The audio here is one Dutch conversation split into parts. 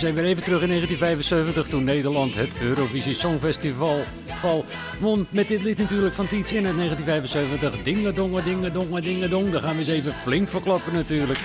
Zijn weer even terug in 1975 toen Nederland het Eurovisie Songfestival val won. Met dit lied natuurlijk van Tiets in het 1975. Dinge donge dinge donge dinge dong. Daar gaan we eens even flink verklappen natuurlijk.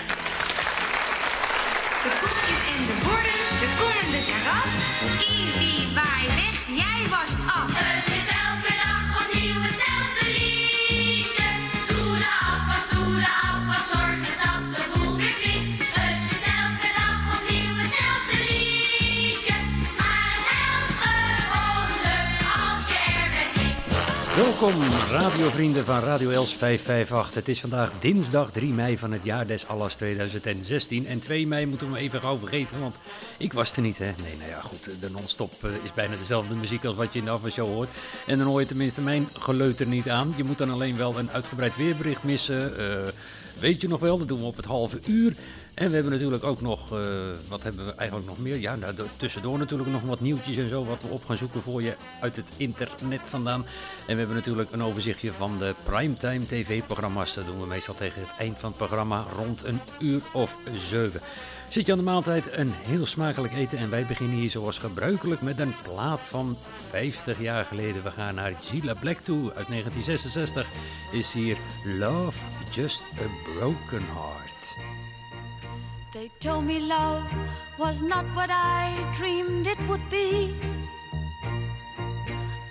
Welkom, radiovrienden van Radio Els 558. Het is vandaag dinsdag 3 mei van het jaar des Allas 2016. En 2 mei moeten we even gauw vergeten, want ik was er niet. Hè? Nee, nou ja, goed. De non-stop eh, is bijna dezelfde muziek als wat je in de afwasshow hoort. En dan hoor je tenminste mijn geleuter niet aan. Je moet dan alleen wel een uitgebreid weerbericht missen. Uh, weet je nog wel, dat doen we op het halve uur. En we hebben natuurlijk ook nog, uh, wat hebben we eigenlijk nog meer? Ja, nou, tussendoor natuurlijk nog wat nieuwtjes en zo, wat we op gaan zoeken voor je uit het internet vandaan. En we hebben natuurlijk een overzichtje van de primetime tv-programma's. Dat doen we meestal tegen het eind van het programma, rond een uur of zeven. Zit je aan de maaltijd, een heel smakelijk eten. En wij beginnen hier zoals gebruikelijk met een plaat van 50 jaar geleden. We gaan naar Gila Black toe uit 1966. Is hier Love Just a Broken Heart. They told me love was not what I dreamed it would be.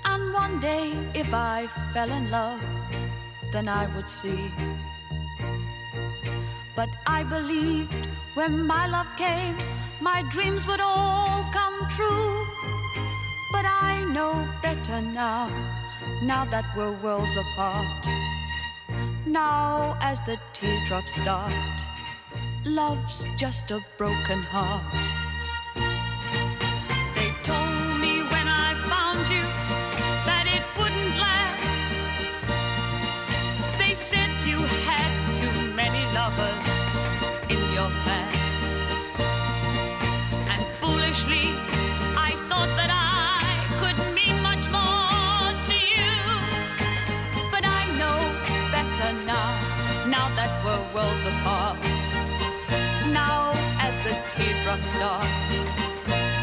And one day, if I fell in love, then I would see. But I believed when my love came, my dreams would all come true. But I know better now, now that we're worlds apart. Now, as the teardrops start love's just a broken heart.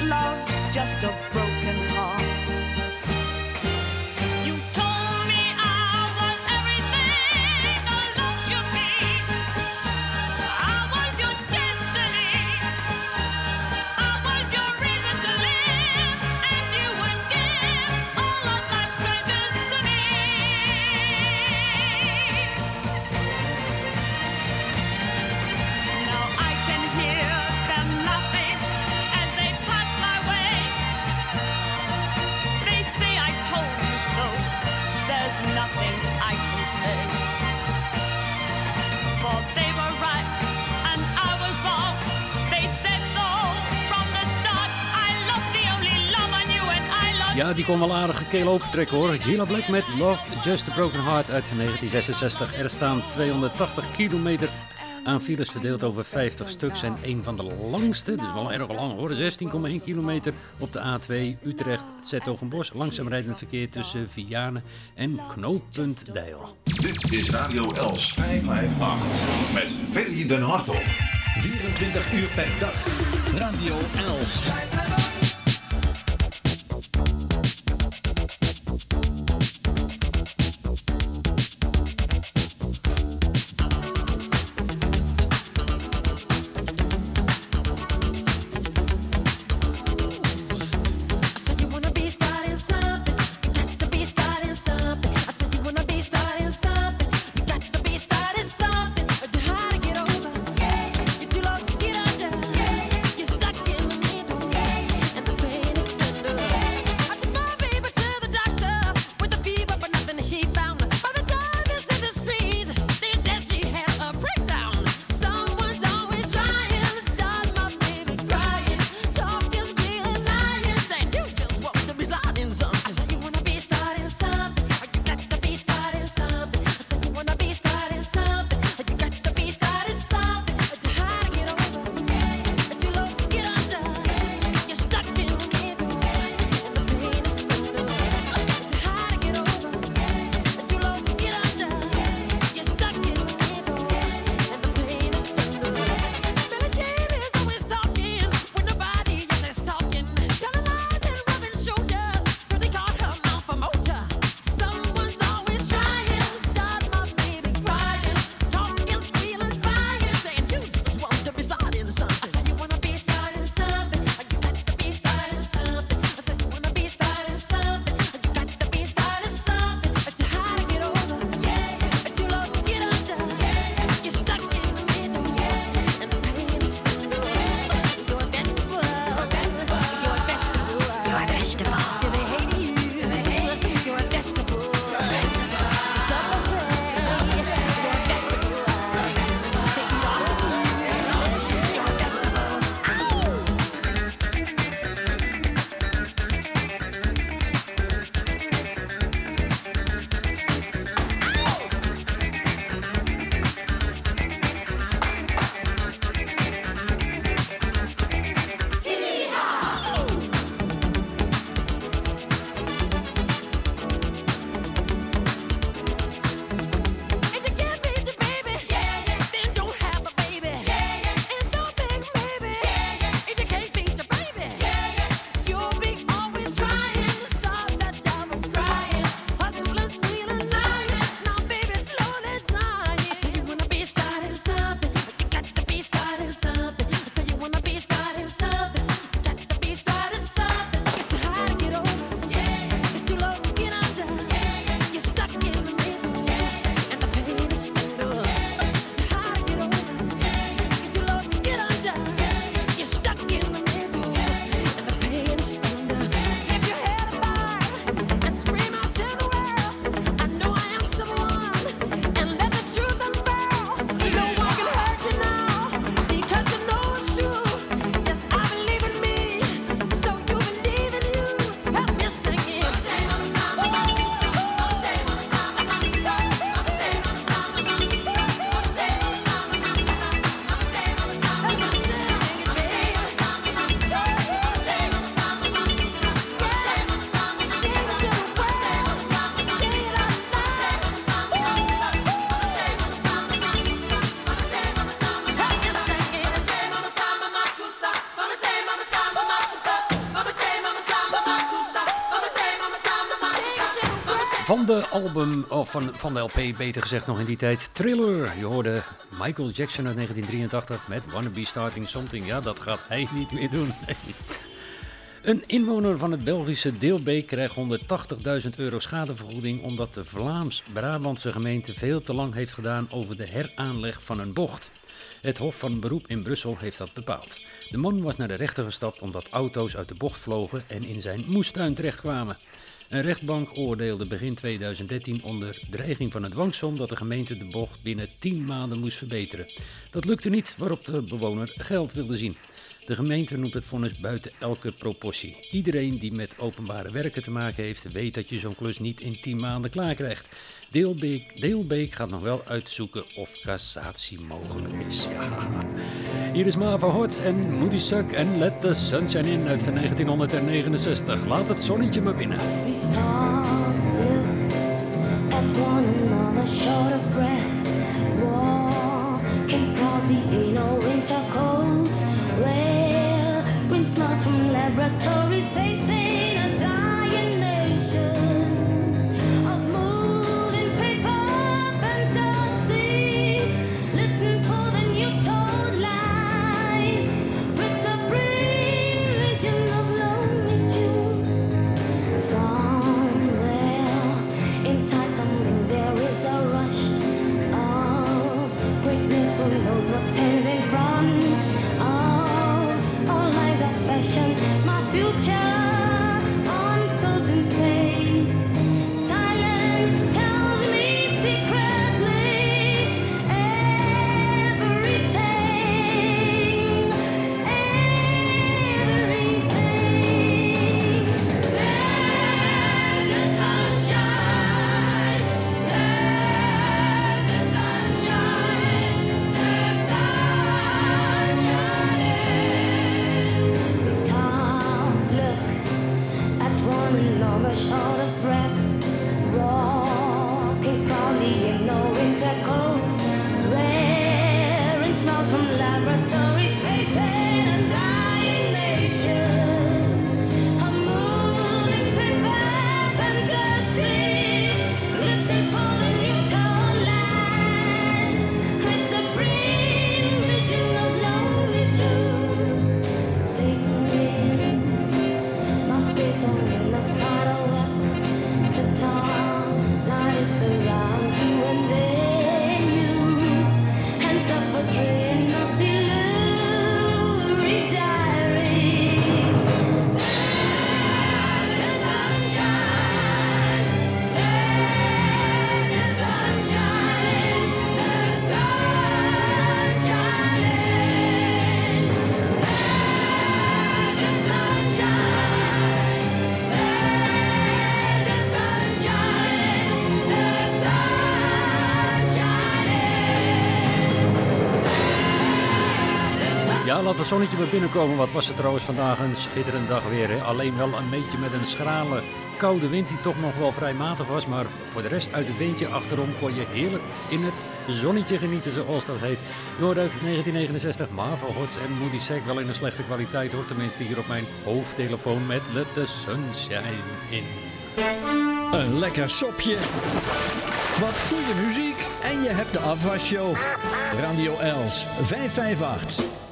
Love's just a Ja, die kon wel aardige keel open trekken hoor. Gila Black met Love Just a Broken Heart uit 1966. Er staan 280 kilometer aan files verdeeld over 50 stuks. En een van de langste, dus wel erg lang hoor, 16,1 kilometer op de A2 Utrecht Zettogenbos. Langzaam rijdend verkeer tussen Vianen en Knooppunt Deil. Dit is Radio Els 558 met Ferry den Hartog. 24 uur per dag. Radio Els. Van, van de LP beter gezegd nog in die tijd, Thriller. Je hoorde Michael Jackson uit 1983 met Wanna Be Starting Something. Ja, dat gaat hij niet meer doen. Een inwoner van het Belgische Deelbeek krijgt 180.000 euro schadevergoeding omdat de Vlaams-Brabantse gemeente veel te lang heeft gedaan over de heraanleg van een bocht. Het Hof van Beroep in Brussel heeft dat bepaald. De man was naar de rechter gestapt omdat auto's uit de bocht vlogen en in zijn moestuin terechtkwamen. Een rechtbank oordeelde begin 2013 onder dreiging van een dwangsom dat de gemeente de bocht binnen 10 maanden moest verbeteren. Dat lukte niet, waarop de bewoner geld wilde zien. De gemeente noemt het vonnis buiten elke proportie. Iedereen die met openbare werken te maken heeft, weet dat je zo'n klus niet in 10 maanden klaar krijgt. Deelbeek, Deelbeek gaat nog wel uitzoeken of cassatie mogelijk is. Ja. Hier is Marva Hortz en Moody Suck en Let the Sunshine In uit 1969. Laat het zonnetje maar binnen. Short of breath. In our winter. Laboratories, facing het zonnetje maar binnenkomen. Wat was het trouwens vandaag een schitterende dag weer. Hè? Alleen wel een beetje met een schrale, koude wind die toch nog wel vrij matig was. Maar voor de rest uit het windje achterom kon je heerlijk in het zonnetje genieten, zoals dat heet. Noord uit 1969, Marva Hots en Moody Sack. Wel in een slechte kwaliteit hoor, tenminste hier op mijn hoofdtelefoon met Let the Sunshine in. Een lekker sopje. Wat goede muziek. En je hebt de afwasshow. Radio Els 558.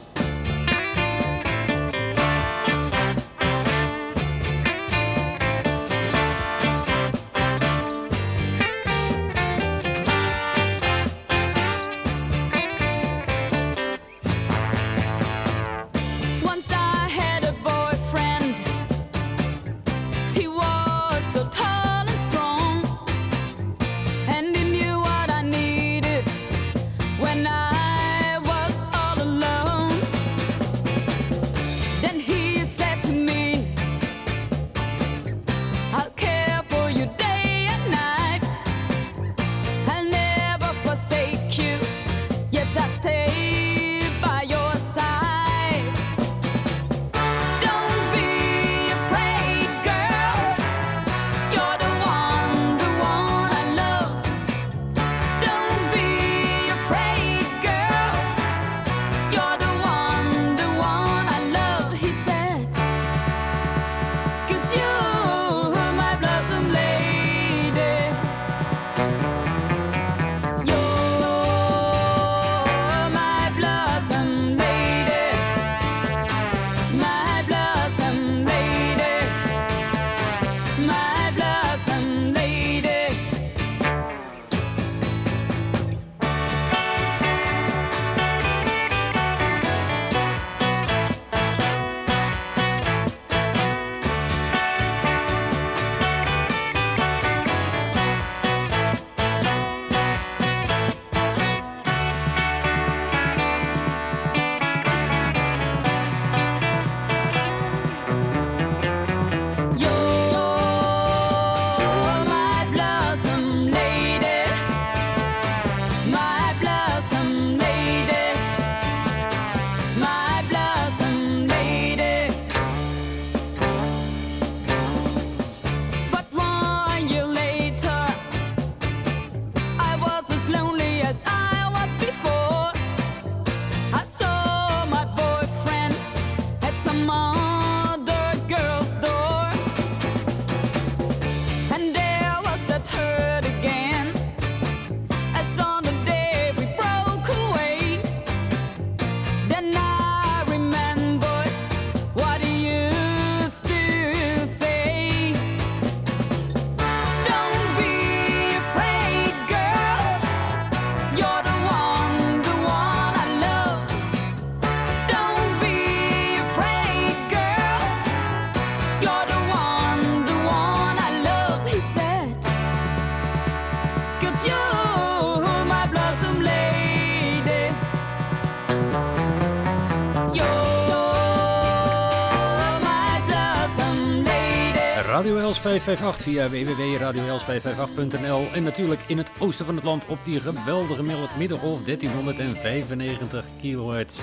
Radio Els 558 via www.radioels558.nl en natuurlijk in het oosten van het land op die geweldige middengolf 1395 kilohertz.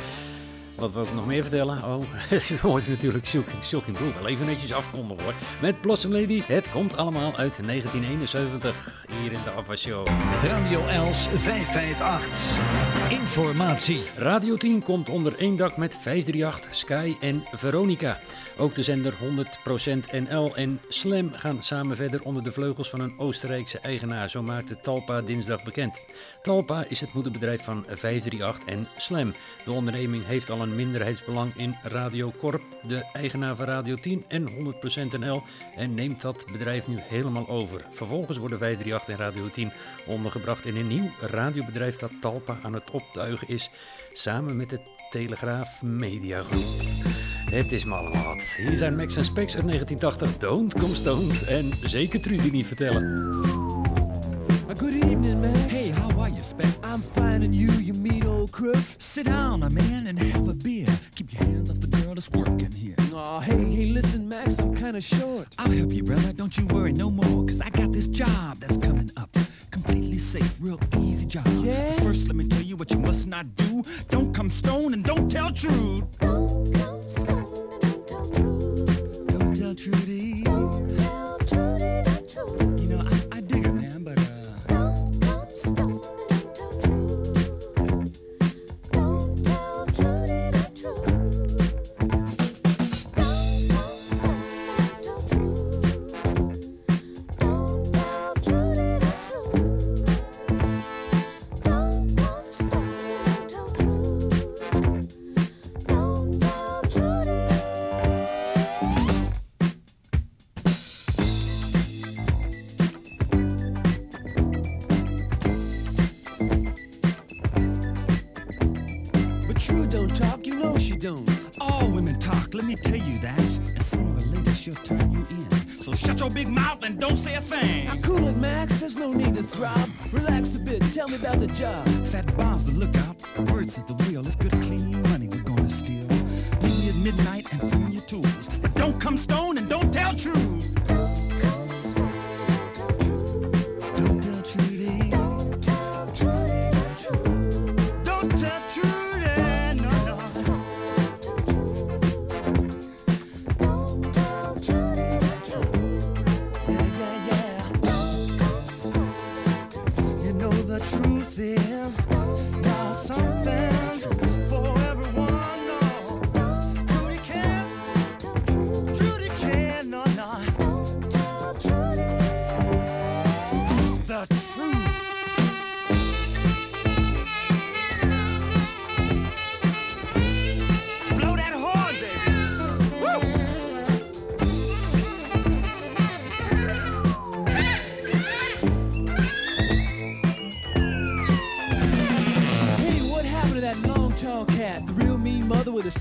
Wat wil ik nog meer vertellen? Oh, je hoort natuurlijk Shocking, Shocking Blue wel even netjes afkondigen hoor. Met Blossom Lady, het komt allemaal uit 1971 hier in de Ava Show. Radio Els 558. Informatie. Radio 10 komt onder één dak met 538, Sky en Veronica. Ook de zender 100% NL en Slam gaan samen verder onder de vleugels van een Oostenrijkse eigenaar. Zo maakte Talpa dinsdag bekend. Talpa is het moederbedrijf van 538 en Slam. De onderneming heeft al een minderheidsbelang in Radio Corp, de eigenaar van Radio 10 en 100% NL en neemt dat bedrijf nu helemaal over. Vervolgens worden 538 en Radio 10 ondergebracht in een nieuw radiobedrijf dat Talpa aan het optuigen is, samen met de Telegraaf Media Groep. Het is me allemaal wat. Hier zijn Max en Specs uit 1980, Don't Come Stoned en zeker Trudy niet vertellen. Good evening, man. Hey, you, Specs? I'm finding you, you mean old crook? Sit down, my man, and have a beer. Keep your hands off the girl that's working here. Aw, hey, hey, listen, Max, I'm kinda short. I'll help you, brother. Don't you worry no more, cause I got this job that's coming up. Completely safe, real easy job. Yeah? First, let me tell you what you must not do. Don't come stone and don't tell truth. Don't come stone and don't tell truth. Don't tell Trudy. Don't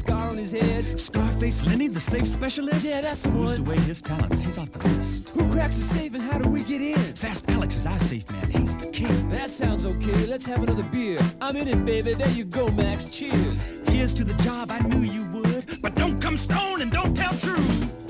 scar on his head? Scarface Lenny, the safe specialist. Yeah, that's the one. away his talents? He's off the list. Who cracks the safe and how do we get in? Fast Alex is our safe man. He's the king. That sounds okay. Let's have another beer. I'm in it, baby. There you go, Max. Cheers. Here's to the job I knew you would. But don't come stone and don't tell truth.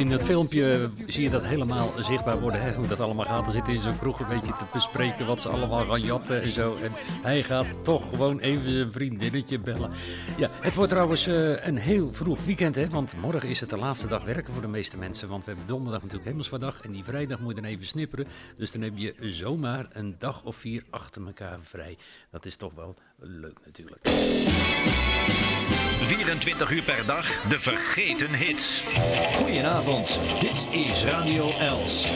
In dat filmpje zie je dat helemaal zichtbaar worden, hè? hoe dat allemaal gaat. Dan zitten in zo'n kroeg een beetje te bespreken wat ze allemaal gaan jatten en zo. En hij gaat toch gewoon even zijn vriendinnetje bellen. Ja, het wordt trouwens eh, een heel vroeg weekend, hè? want morgen is het de laatste dag werken voor de meeste mensen. Want we hebben donderdag natuurlijk Hemelsvaardag en die vrijdag moet je dan even snipperen. Dus dan heb je zomaar een dag of vier achter elkaar vrij. Dat is toch wel leuk natuurlijk. 24 uur per dag, de vergeten hits. Goedenavond, dit is Radio Els.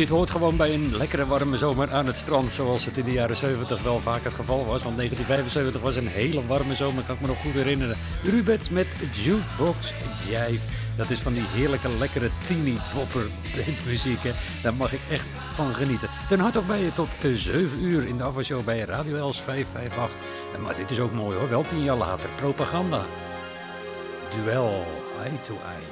Dit hoort gewoon bij een lekkere warme zomer aan het strand, zoals het in de jaren 70 wel vaak het geval was. Want 1975 was een hele warme zomer, kan ik me nog goed herinneren. Rubets met Jukebox Jive. Dat is van die heerlijke, lekkere teeny popper bandmuziek. Hè. Daar mag ik echt van genieten. Ten harte ook bij je tot eh, 7 uur in de afwasshow bij Radio Els 558. En Maar dit is ook mooi hoor, wel tien jaar later. Propaganda. Duel, eye to. Eye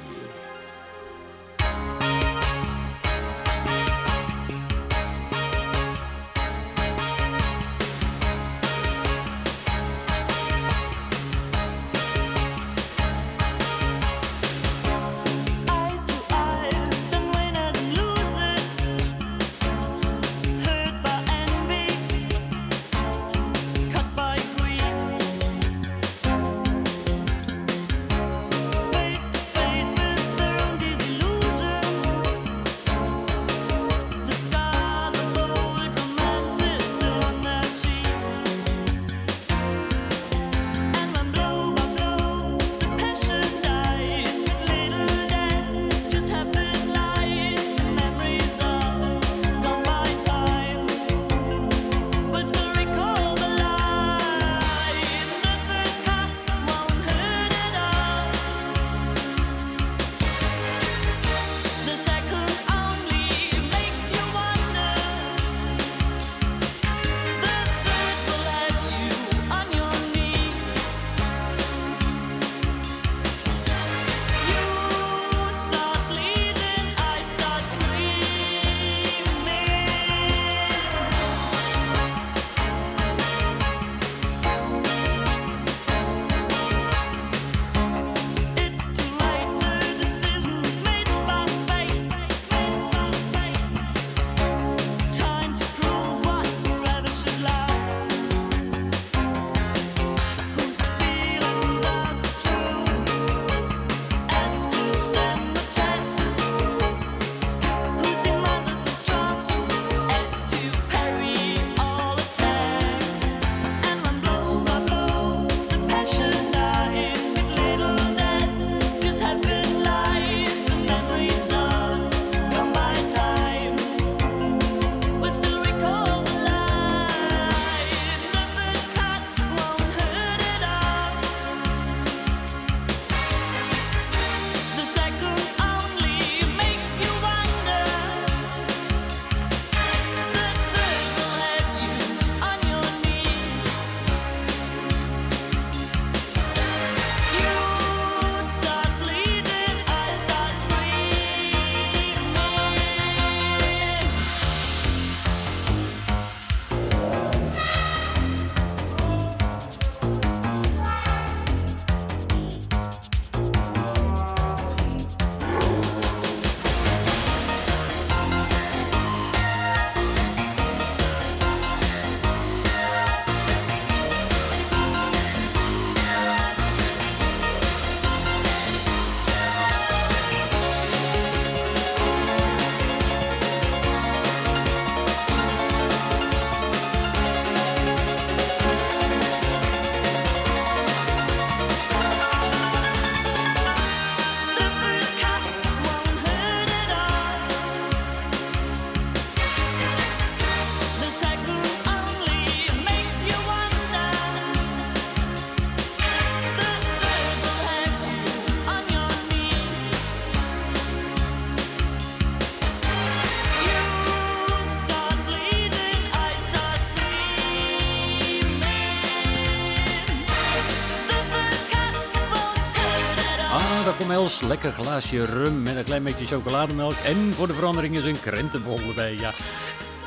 Lekker glaasje rum met een klein beetje chocolademelk. En voor de verandering is een krentenbol erbij, ja.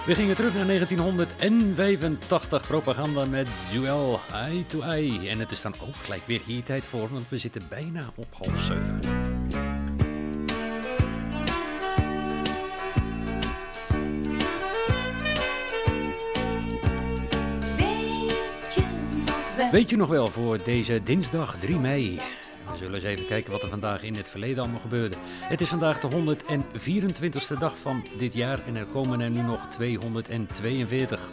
We gingen terug naar 1985. Propaganda met Duel Eye to Eye. En het is dan ook gelijk weer hier tijd voor, want we zitten bijna op half zeven. Weet je nog wel voor deze dinsdag 3 mei? Zullen eens even kijken wat er vandaag in het verleden allemaal gebeurde. Het is vandaag de 124ste dag van dit jaar en er komen er nu nog 242.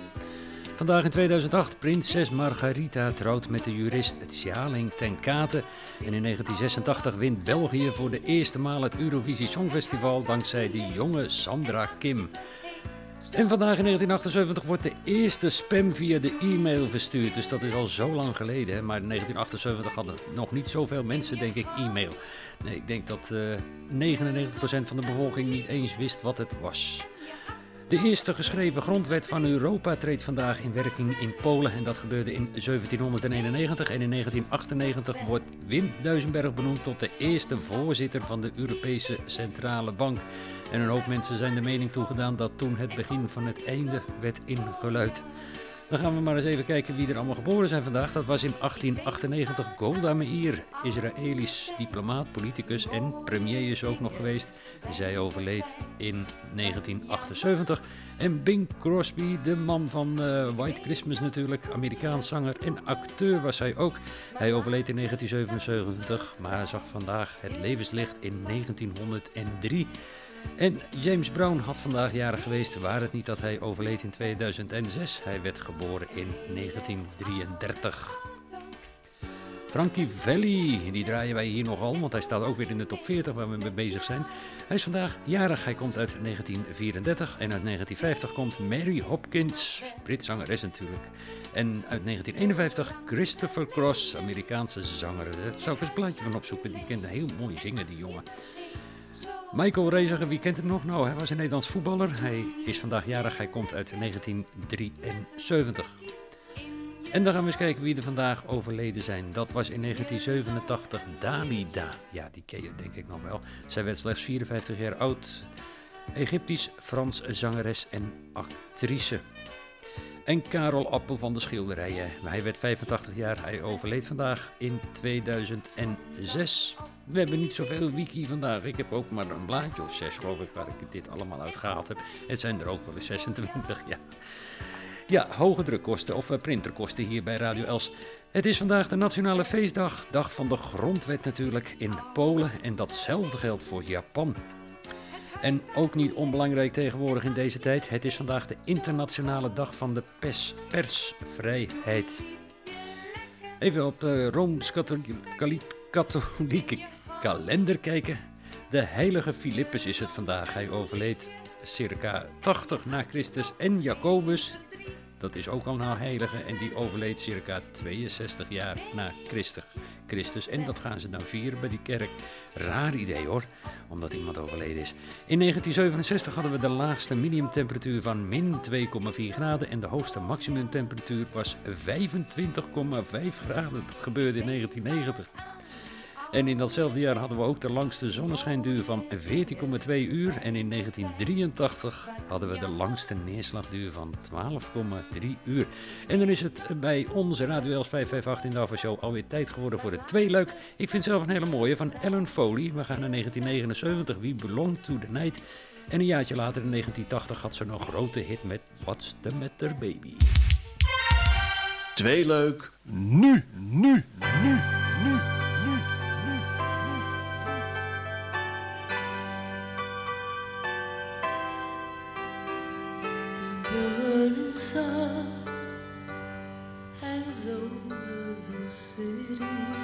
Vandaag in 2008, prinses Margarita trouwt met de jurist Tsjaling ten Kate. En in 1986 wint België voor de eerste maal het Eurovisie Songfestival dankzij de jonge Sandra Kim. En vandaag in 1978 wordt de eerste spam via de e-mail verstuurd. Dus dat is al zo lang geleden. Hè? Maar in 1978 hadden nog niet zoveel mensen, denk ik, e-mail. Nee, ik denk dat eh 99% van de bevolking niet eens wist wat het was. De eerste geschreven grondwet van Europa treedt vandaag in werking in Polen. En dat gebeurde in 1791. En in 1998 wordt Wim Duisenberg benoemd tot de eerste voorzitter van de Europese Centrale Bank. En een hoop mensen zijn de mening toegedaan dat toen het begin van het einde werd ingeluid. Dan gaan we maar eens even kijken wie er allemaal geboren zijn vandaag. Dat was in 1898 Golda Meir, Israëlisch diplomaat, politicus en premier is ook nog geweest. Zij overleed in 1978. En Bing Crosby, de man van eh, White Christmas natuurlijk, Amerikaans zanger en acteur was hij ook. Hij overleed in 1977, maar zag vandaag het levenslicht in 1903. En James Brown had vandaag jarig geweest, waar het niet dat hij overleed in 2006. Hij werd geboren in 1933. Frankie Valli, die draaien wij hier nogal, want hij staat ook weer in de top 40 waar we mee bezig zijn. Hij is vandaag jarig, hij komt uit 1934 en uit 1950 komt Mary Hopkins, Brits zangeres natuurlijk. En uit 1951 Christopher Cross, Amerikaanse zanger. Daar zou ik eens een plaatje van opzoeken, die kende heel mooi zingen, die jongen. Michael Reziger, wie kent hem nog? Nou, hij was een Nederlands voetballer. Hij is vandaag jarig, hij komt uit 1973. En dan gaan we eens kijken wie er vandaag overleden zijn. Dat was in 1987 Dalida. Ja, die ken je denk ik nog wel. Zij werd slechts 54 jaar oud. Egyptisch-Frans zangeres en actrice. En Karel Appel van de Schilderijen. Hij werd 85 jaar. Hij overleed vandaag in 2006. We hebben niet zoveel wiki vandaag. Ik heb ook maar een blaadje of zes, geloof ik, waar ik dit allemaal uitgehaald heb. Het zijn er ook wel eens 26, ja. Ja, hoge drukkosten of eh, printerkosten hier bij Radio Els. Het is vandaag de Nationale Feestdag, dag van de Grondwet natuurlijk, in Polen. En datzelfde geldt voor Japan. En ook niet onbelangrijk tegenwoordig in deze tijd, het is vandaag de internationale dag van de pers persvrijheid. Even op de Rooms-Katholieke kalender kijken. De heilige Filippus is het vandaag. Hij overleed circa 80 na Christus. En Jacobus, dat is ook al een heilige en die overleed circa 62 jaar na Christus. En dat gaan ze dan vieren bij die kerk. Raar idee hoor, omdat iemand overleden is. In 1967 hadden we de laagste minimumtemperatuur van min 2,4 graden en de hoogste maximumtemperatuur was 25,5 graden. Dat gebeurde in 1990. En in datzelfde jaar hadden we ook de langste zonneschijnduur van 14,2 uur. En in 1983 hadden we de langste neerslagduur van 12,3 uur. En dan is het bij onze Radio Els 558 in de Avashow alweer tijd geworden voor de tweeluik. Ik vind zelf een hele mooie van Ellen Foley. We gaan naar 1979, We Belong to the Night. En een jaartje later, in 1980, had ze een grote hit met What's the Matter Baby. Tweeluik, nu, nu, nu, nu. Sun hangs over the city.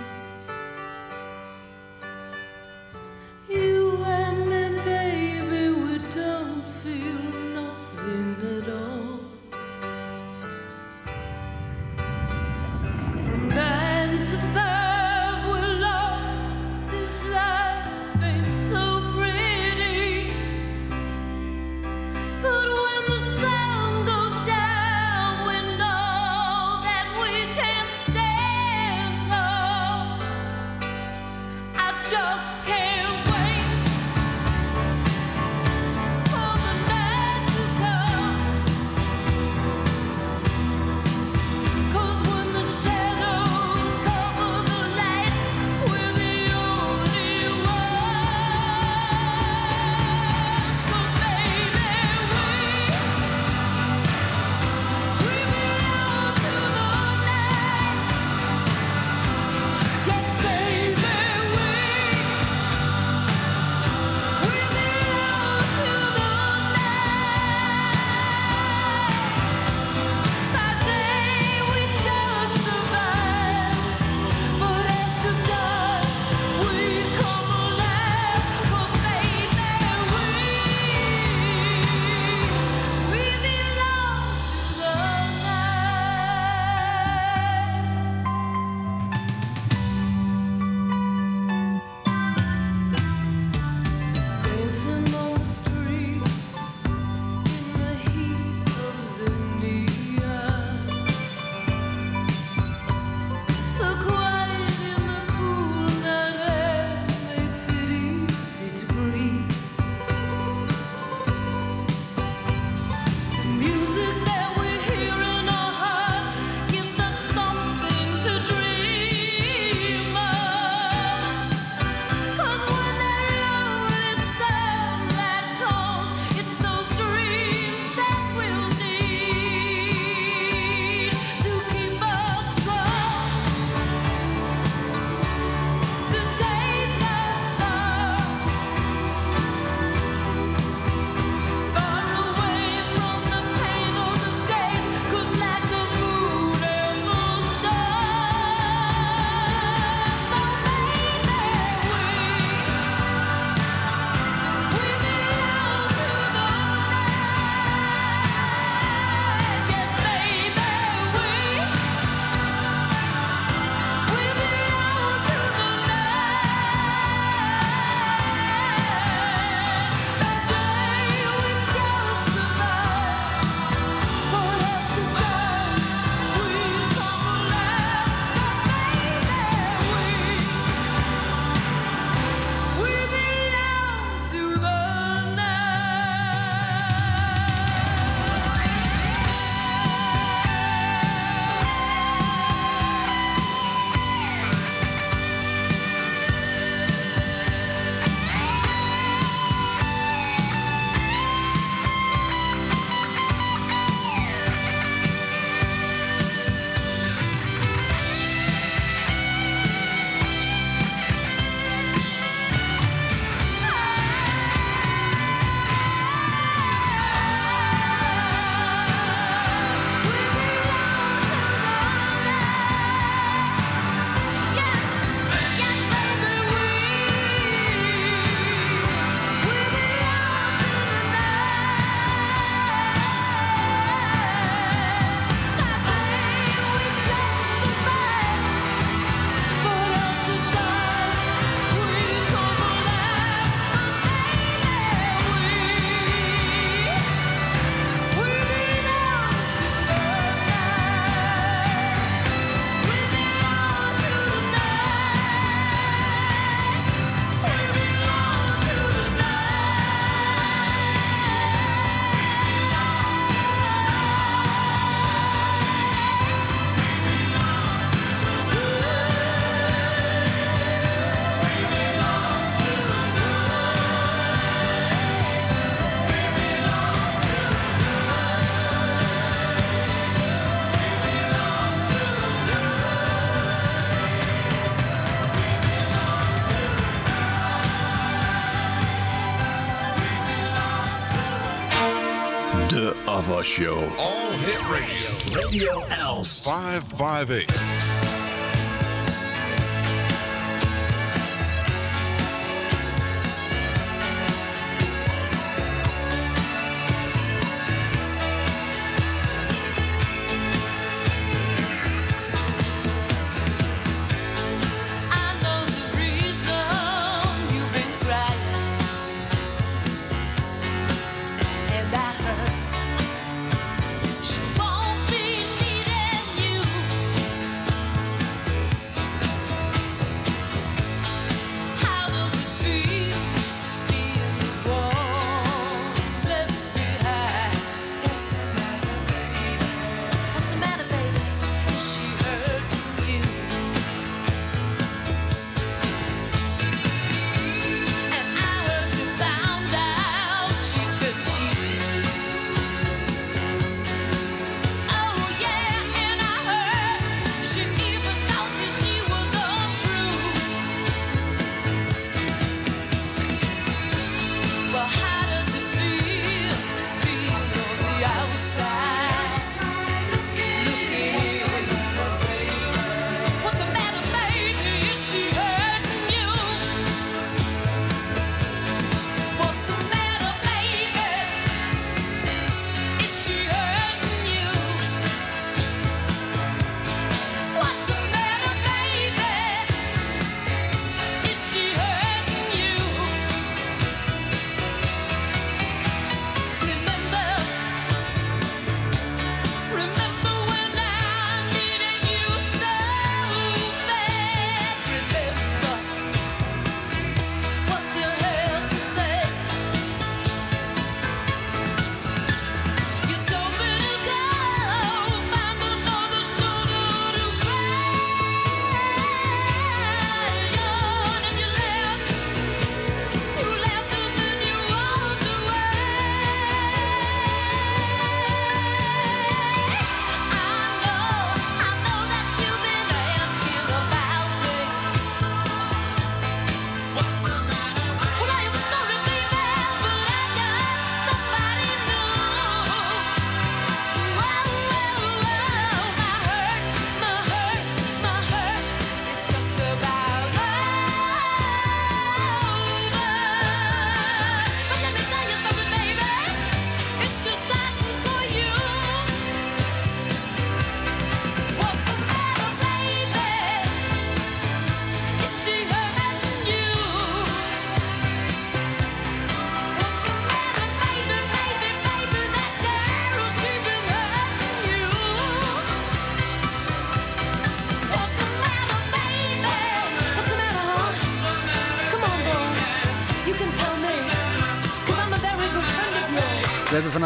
Show. All Hit Radio. Radio Els. 558.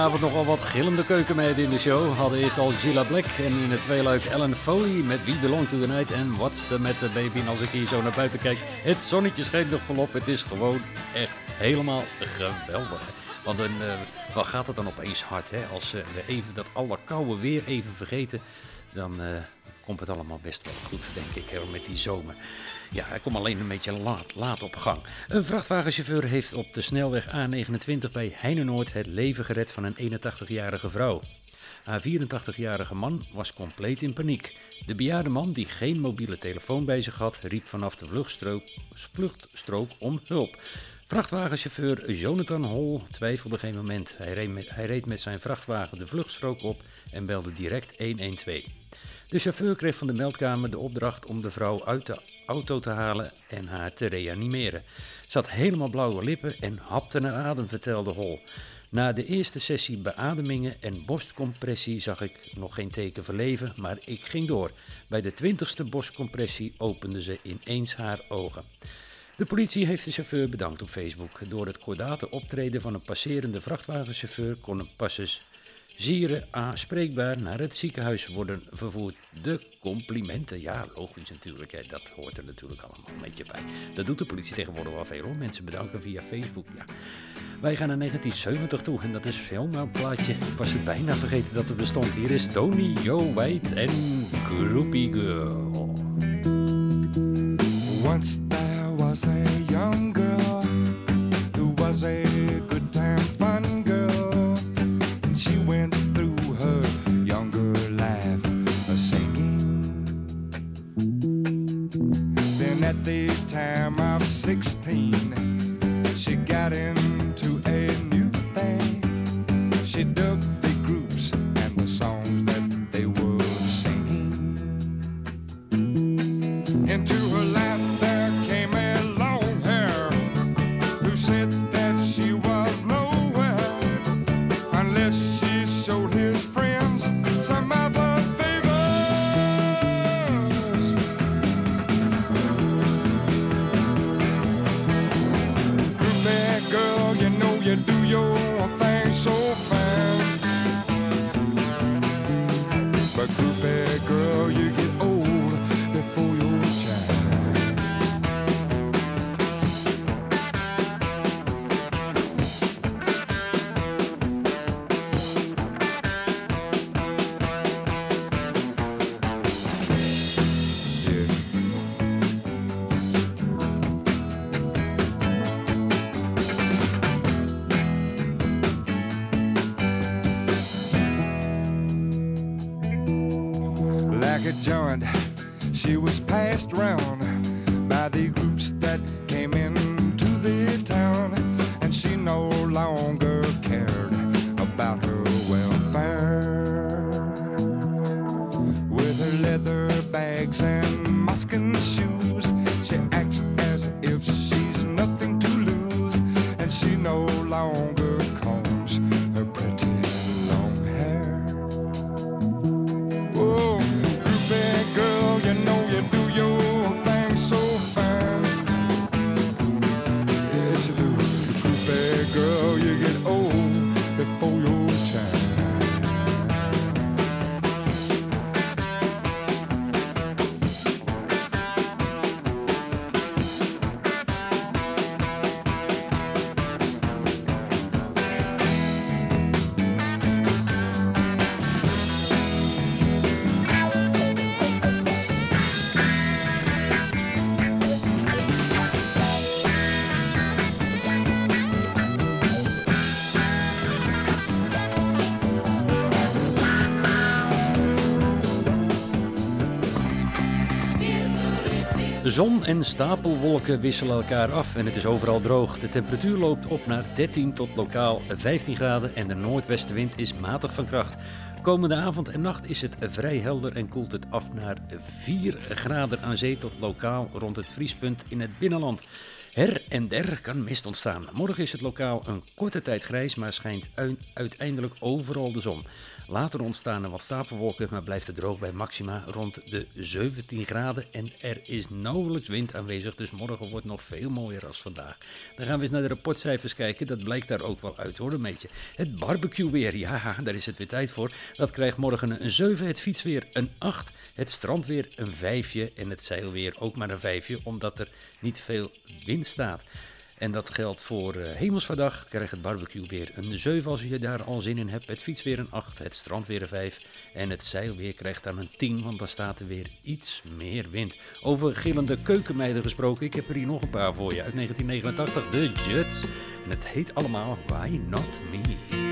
Vanavond nogal wat gillende keukenmeiden in de show. Hadden eerst al Gilla Black en in het tweeluik Ellen Foley met We Belong to the Night en What's the Matter Baby. En als ik hier zo naar buiten kijk, het zonnetje schijnt nog volop. Het is gewoon echt helemaal geweldig. Want dan, eh, wat gaat het dan opeens hard, hè? Als eh, we even dat alle koude weer even vergeten, dan eh, komt het allemaal best wel goed, denk ik, met die zomer. Ja, hij komt alleen een beetje laat, laat op gang. Een vrachtwagenchauffeur heeft op de snelweg A29 bij Heinenoord het leven gered van een 81-jarige vrouw. Haar 84-jarige man was compleet in paniek. De bejaarde man, die geen mobiele telefoon bij zich had, riep vanaf de vluchtstrook, vluchtstrook om hulp. Vrachtwagenchauffeur Jonathan Hol twijfelde geen moment. Hij reed, met, hij reed met zijn vrachtwagen de vluchtstrook op en belde direct 112. De chauffeur kreeg van de meldkamer de opdracht om de vrouw uit de auto te halen en haar te reanimeren. Ze had helemaal blauwe lippen en hapte naar adem, vertelde Hol. Na de eerste sessie beademingen en borstcompressie zag ik nog geen teken van leven, maar ik ging door. Bij de twintigste borstcompressie opende ze ineens haar ogen. De politie heeft de chauffeur bedankt op Facebook. Door het kordate optreden van een passerende vrachtwagenchauffeur kon een passagieren aanspreekbaar naar het ziekenhuis worden vervoerd. De complimenten, ja logisch natuurlijk, dat hoort er natuurlijk allemaal een beetje bij. Dat doet de politie tegenwoordig wel veel hoor, mensen bedanken via Facebook. Ja. Wij gaan naar 1970 toe en dat is een plaatje. Ik was het bijna vergeten dat het bestond. Hier is Tony Joe White en Groupie Girl. Once there was a 16, she got into like a joint. She was passed round by the groups that came into the town, and she no longer cared about her welfare. With her leather bags and Moscow shoes, Zon en stapelwolken wisselen elkaar af en het is overal droog. De temperatuur loopt op naar 13 tot lokaal 15 graden en de noordwestenwind is matig van kracht. Komende avond en nacht is het vrij helder en koelt het af naar 4 graden aan zee tot lokaal rond het vriespunt in het binnenland. Her en der kan mist ontstaan. Morgen is het lokaal een korte tijd grijs, maar schijnt ui- uiteindelijk overal de zon. Later ontstaan er wat stapelwolken, maar blijft het droog bij maxima rond de 17 graden. En er is nauwelijks wind aanwezig, dus morgen wordt nog veel mooier als vandaag. Dan gaan we eens naar de rapportcijfers kijken, dat blijkt daar ook wel uit hoor, een beetje. Het barbecue weer, ja, daar is het weer tijd voor. Dat krijgt morgen een 7, het fietsweer een 8, het strandweer een 5 en het zeilweer ook maar een 5, omdat er niet veel wind staat. En dat geldt voor eh Hemelsvaardag. Krijgt het barbecue weer een 7 als je daar al zin in hebt. Het fietsweer een 8, het strandweer een 5 en het zeilweer krijgt dan een 10, want dan staat er weer iets meer wind. Over gillende keukenmeiden gesproken, ik heb er hier nog een paar voor je uit 1989, de Juts. En het heet allemaal Why Not Me.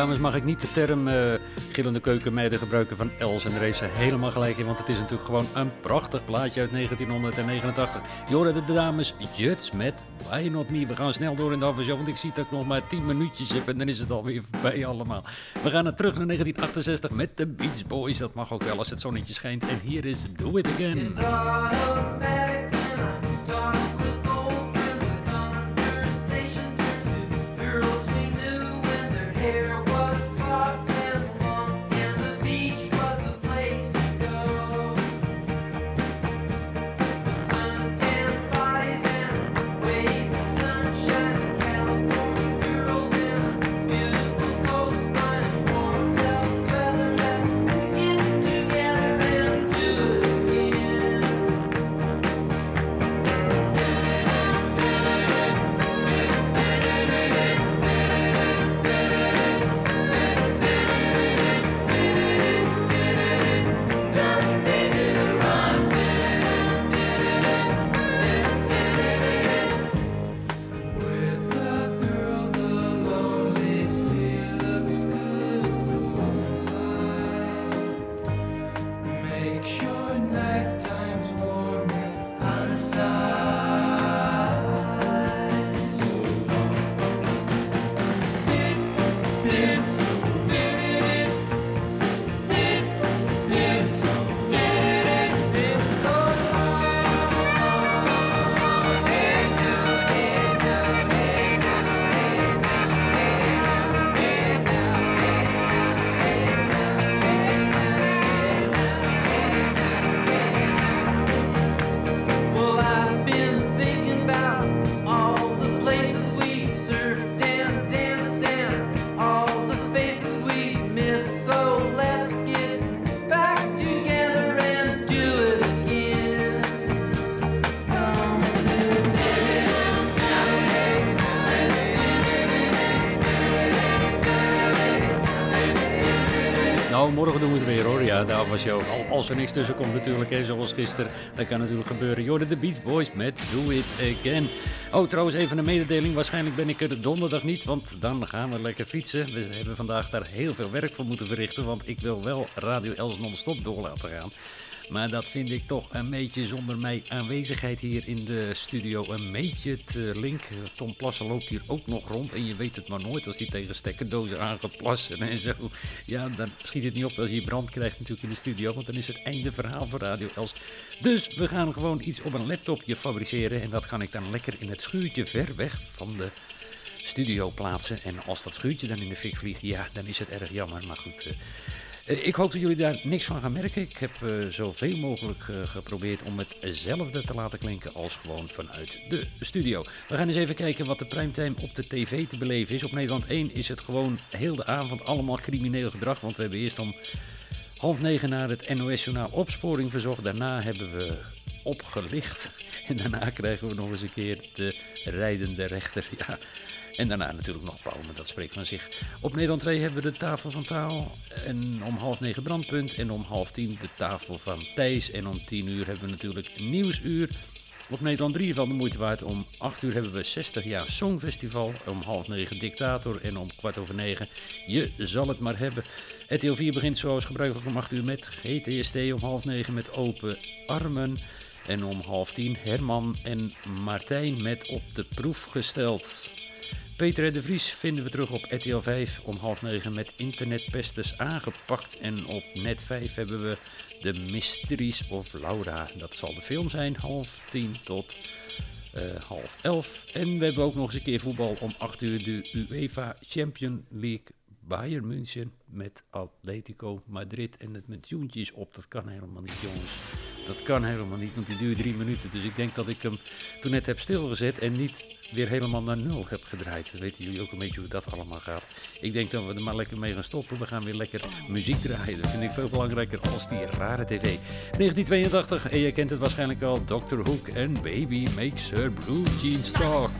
Dames mag ik niet de term eh, gillende keukenmeiden gebruiken van Els. En daar heeft helemaal gelijk in, want het is natuurlijk gewoon een prachtig plaatje uit 1989. Joren de dames Juts met Why Not Me. We gaan snel door in de afwasshow, want ik zie dat ik nog maar 10 minuutjes heb en dan is het alweer voorbij allemaal. We gaan er terug naar 1968 met de Beach Boys. Dat mag ook wel als het zonnetje schijnt. En hier is Do It Again. Was je ook. Al, als er niks tussen komt natuurlijk, zoals gisteren. Dat kan natuurlijk gebeuren. Jorden de Beach Boys met Do It Again. Oh, trouwens even een mededeling. Waarschijnlijk ben ik er donderdag niet, want dan gaan we lekker fietsen. We hebben vandaag daar heel veel werk voor moeten verrichten, want ik wil wel Radio Els non-stop door laten gaan. Maar dat vind ik toch een beetje zonder mijn aanwezigheid hier in de studio een beetje te link. Tom Plassen loopt hier ook nog rond en je weet het maar nooit als hij tegen stekkerdozen aangeplassen en zo. Ja, dan schiet het niet op als je brand krijgt natuurlijk in de studio, want dan is het einde verhaal voor Radio Els. Dus we gaan gewoon iets op een laptopje fabriceren en dat ga ik dan lekker in het schuurtje ver weg van de studio plaatsen. En als dat schuurtje dan in de fik vliegt, ja, dan is het erg jammer. Maar goed, eh, ik hoop dat jullie daar niks van gaan merken. Ik heb eh, zoveel mogelijk eh, geprobeerd om hetzelfde te laten klinken als gewoon vanuit de studio. We gaan eens even kijken wat de primetime op de tv te beleven is. Op Nederland 1 is het gewoon heel de avond allemaal crimineel gedrag. Want we hebben eerst om half negen naar het NOS-journaal opsporing verzocht. Daarna hebben we opgelicht. En daarna krijgen we nog eens een keer de rijdende rechter. Ja. En daarna natuurlijk nog Palmen, dat spreekt van zich. Op Nederland 2 hebben we de tafel van taal. En om half negen brandpunt. En om half tien de tafel van Thijs. En om tien uur hebben we natuurlijk Nieuwsuur. Op Nederland 3 van de moeite waard. Om 8 uur hebben we 60 jaar Songfestival. Om half 9 Dictator. En om kwart over 9 Je zal het maar hebben. RTL 4 begint zoals gebruikelijk om 8 uur met GTST. Om half 9 met Open Armen. En om half 10 Herman en Martijn met Op de Proef gesteld. Peter de Vries vinden we terug op RTL 5 om half 9 met internetpesters aangepakt. En op net 5 hebben we The Mysteries of Laura. Dat zal de film zijn, half 10 tot eh, half 11. En we hebben ook nog eens een keer voetbal om 8 uur de UEFA Champion League. Bayern München met Atletico Madrid. En het met joentjes op, dat kan helemaal niet jongens. Dat kan helemaal niet, want die duurt drie minuten. Dus ik denk dat ik hem toen net heb stilgezet en niet weer helemaal naar nul heb gedraaid. Weten jullie ook een beetje hoe dat allemaal gaat. Ik denk dat we er maar lekker mee gaan stoppen. We gaan weer lekker muziek draaien. Dat vind ik veel belangrijker als die rare tv. 1982, en je kent het waarschijnlijk al, Dr. Hook en Baby Makes Her Blue Jeans Talk.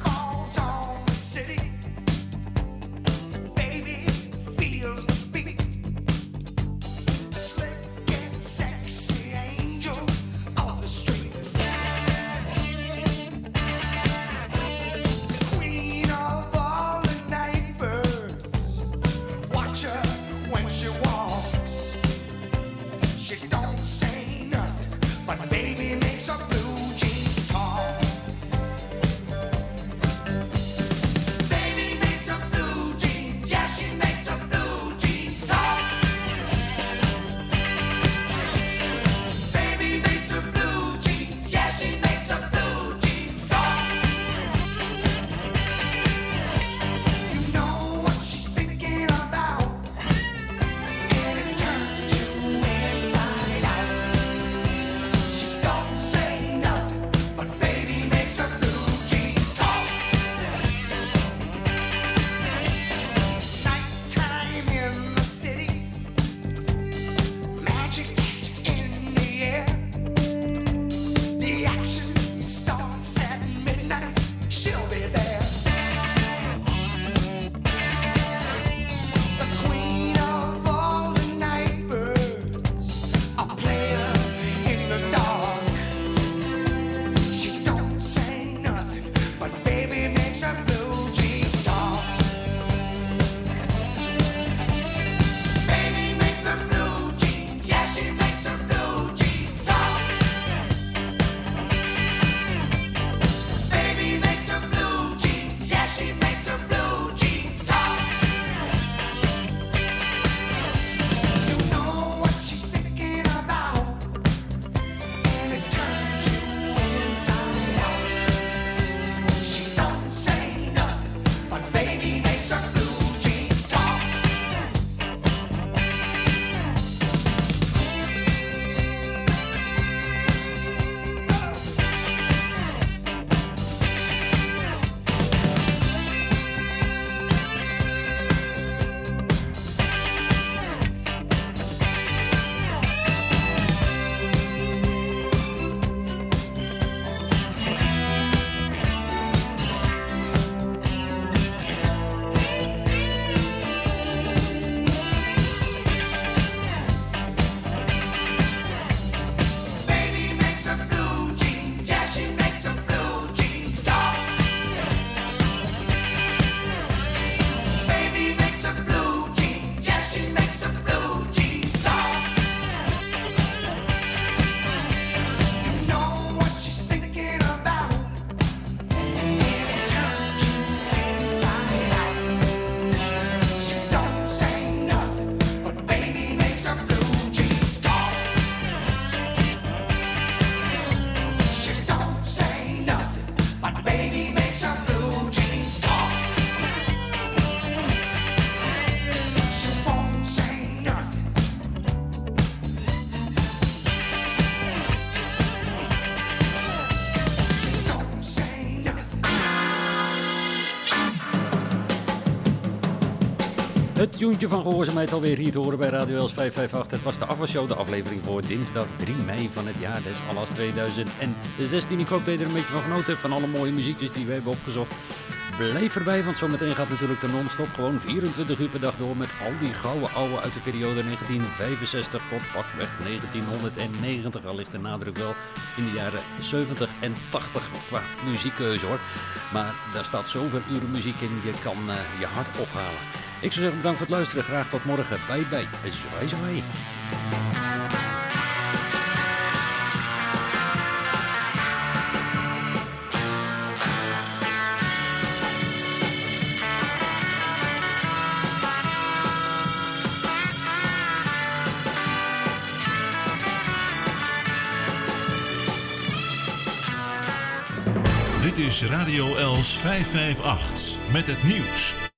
Van gehoorzaamheid alweer hier te horen bij Radio Els 558. Het was de afwasshow, de aflevering voor dinsdag 3 mei van het jaar des Allas 2016. Ik hoop dat je er een beetje van genoten hebt van alle mooie muziekjes die we hebben opgezocht. Blijf erbij, want zometeen gaat natuurlijk de non-stop gewoon 24 uur per dag door met al die gouden ouwe uit de periode 1965 tot pakweg 1990. Al ligt de nadruk wel in de jaren 70 en 80 qua muziekkeuze hoor. Maar daar staat zoveel uren muziek in, je kan eh, je hart ophalen. Ik zou zeggen bedankt voor het luisteren, graag tot morgen. Bye bye, zwaai zwaai. Dit is Radio Els 558 met het nieuws.